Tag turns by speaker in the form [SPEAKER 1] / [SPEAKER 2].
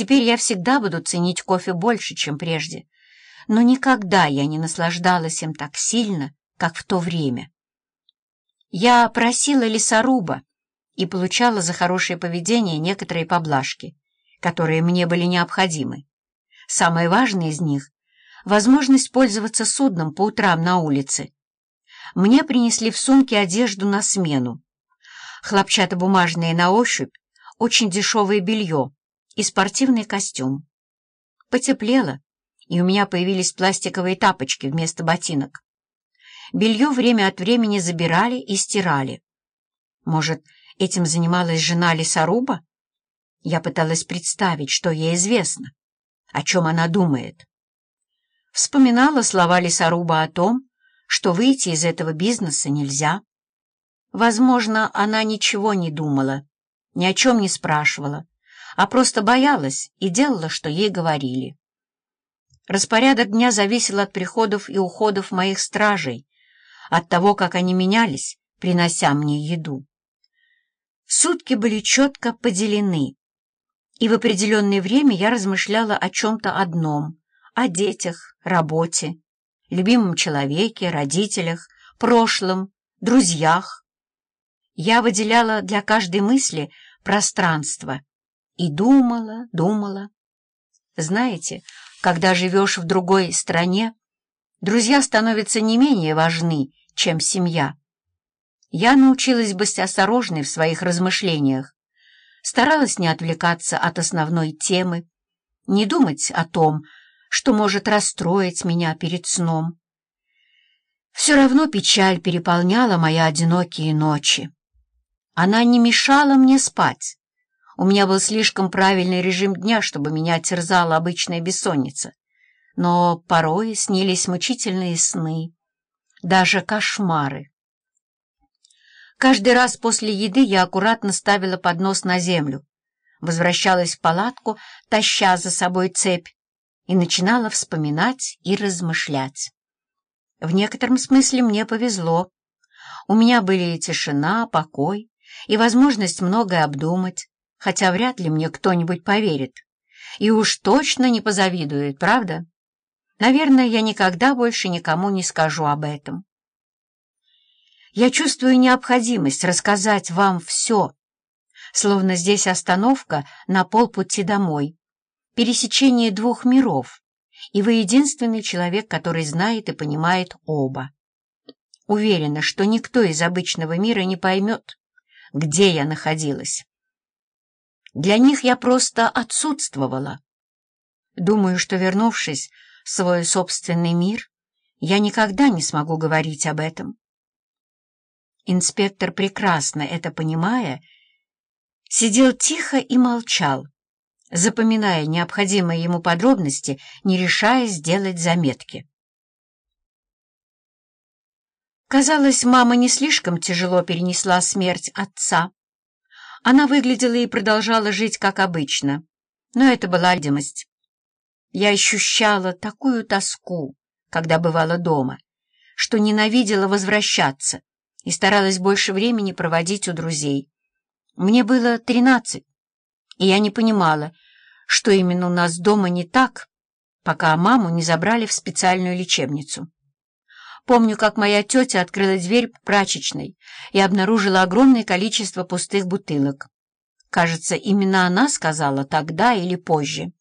[SPEAKER 1] Теперь я всегда буду ценить кофе больше, чем прежде, но никогда я не наслаждалась им так сильно, как в то время. Я просила лесоруба и получала за хорошее поведение некоторые поблажки, которые мне были необходимы. Самое важное из них — возможность пользоваться судном по утрам на улице. Мне принесли в сумке одежду на смену. Хлопчатобумажное на ощупь, очень дешевое белье и спортивный костюм. Потеплело, и у меня появились пластиковые тапочки вместо ботинок. Белье время от времени забирали и стирали. Может, этим занималась жена лесоруба? Я пыталась представить, что ей известно о чем она думает. Вспоминала слова лесоруба о том, что выйти из этого бизнеса нельзя. Возможно, она ничего не думала, ни о чем не спрашивала, а просто боялась и делала, что ей говорили. Распорядок дня зависел от приходов и уходов моих стражей, от того, как они менялись, принося мне еду. Сутки были четко поделены, и в определенное время я размышляла о чем-то одном, о детях, работе, любимом человеке, родителях, прошлом, друзьях. Я выделяла для каждой мысли пространство и думала, думала. Знаете, когда живешь в другой стране, друзья становятся не менее важны, чем семья. Я научилась быть осторожной в своих размышлениях, старалась не отвлекаться от основной темы, не думать о том, что может расстроить меня перед сном. Все равно печаль переполняла мои одинокие ночи. Она не мешала мне спать. У меня был слишком правильный режим дня, чтобы меня терзала обычная бессонница. Но порой снились мучительные сны, даже кошмары. Каждый раз после еды я аккуратно ставила поднос на землю, возвращалась в палатку, таща за собой цепь, и начинала вспоминать и размышлять. В некотором смысле мне повезло. У меня были тишина, покой и возможность многое обдумать, хотя вряд ли мне кто-нибудь поверит. И уж точно не позавидует, правда? Наверное, я никогда больше никому не скажу об этом. Я чувствую необходимость рассказать вам все, словно здесь остановка на полпути домой, пересечение двух миров, и вы единственный человек, который знает и понимает оба. Уверена, что никто из обычного мира не поймет, где я находилась. Для них я просто отсутствовала. Думаю, что, вернувшись в свой собственный мир, я никогда не смогу говорить об этом. Инспектор, прекрасно это понимая, сидел тихо и молчал, запоминая необходимые ему подробности, не решаясь сделать заметки. Казалось, мама не слишком тяжело перенесла смерть отца. Она выглядела и продолжала жить, как обычно, но это была видимость. Я ощущала такую тоску, когда бывала дома, что ненавидела возвращаться, и старалась больше времени проводить у друзей. Мне было тринадцать, и я не понимала, что именно у нас дома не так, пока маму не забрали в специальную лечебницу. Помню, как моя тетя открыла дверь прачечной и обнаружила огромное количество пустых бутылок. Кажется, именно она сказала тогда или позже.